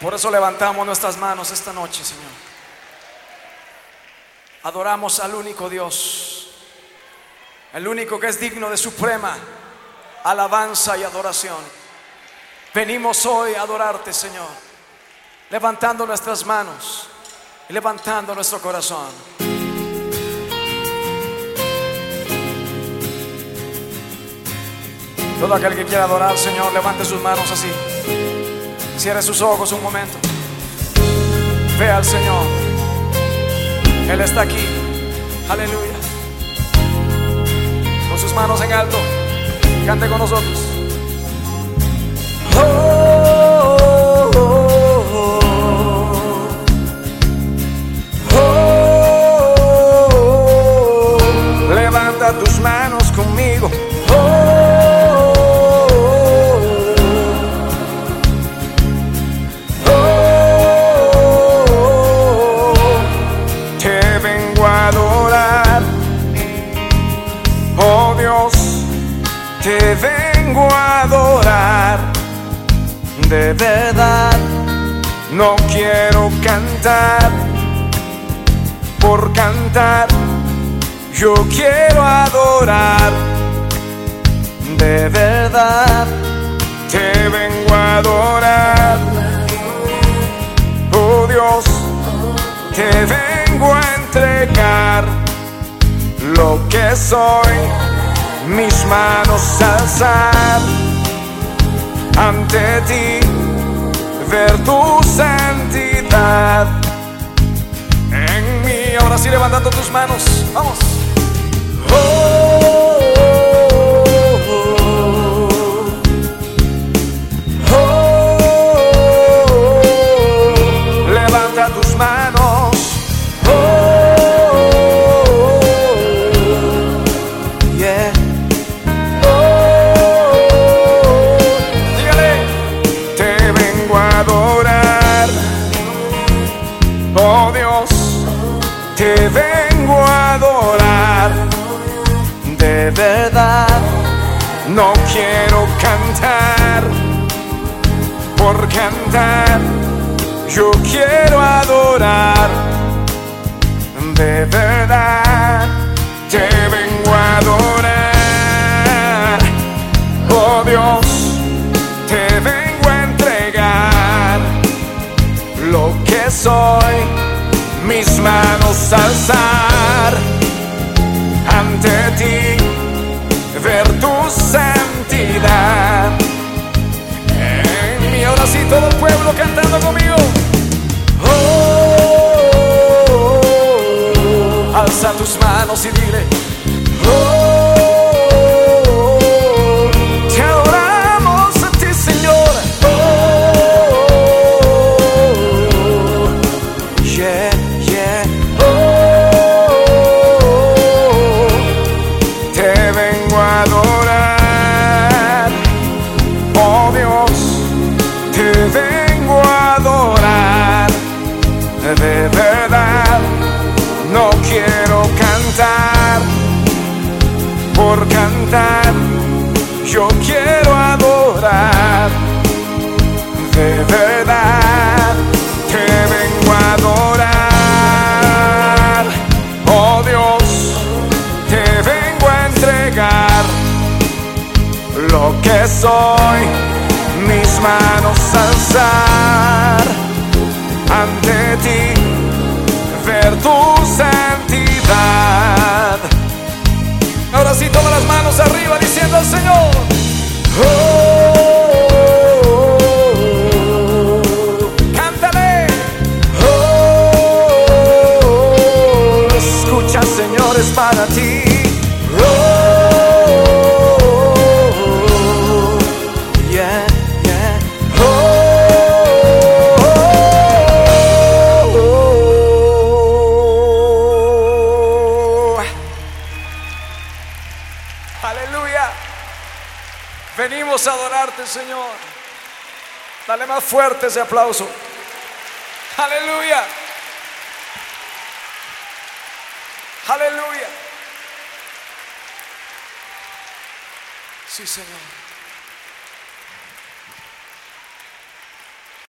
Por eso levantamos nuestras manos esta noche, Señor. Adoramos al único Dios, el único que es digno de suprema alabanza y adoración. Venimos hoy a adorarte, Señor, levantando nuestras manos y levantando nuestro corazón. Todo aquel que quiera adorar, Señor, levante sus manos así. Cierre sus ojos un momento. Ve al Señor. Él está aquí. Aleluya. Con sus manos en alto. Cante con nosotros. Oh, oh Dios, te vengo a adorar, de verdad, no quiero cantar. Por cantar, yo quiero adorar, de verdad, te vengo a adorar, oh Dios te vengo a entregar lo que soy, mis manos alzar ante ti, ver tu santidad en mí. Ahora sí levantando tus manos, vamos. No quiero cantar por cantar. Yo quiero adorar. De verdad, te vengo a adorar. Oh Dios, te vengo a entregar lo que soy, mis manos alzar En mí, ahora sí, todo el pueblo cantando conmigo. Oh, alza tus manos y dile. Yo quiero adorar. De verdad, te vengo a adorar. Oh Dios, te vengo a entregar lo que soy, mis manos alzar ante ti, ver tu santidad. Las manos arriba diciendo al Señor. Oh, A adorarte, Señor. Dale más fuerte ese aplauso. Aleluya. Aleluya. Sí, Señor.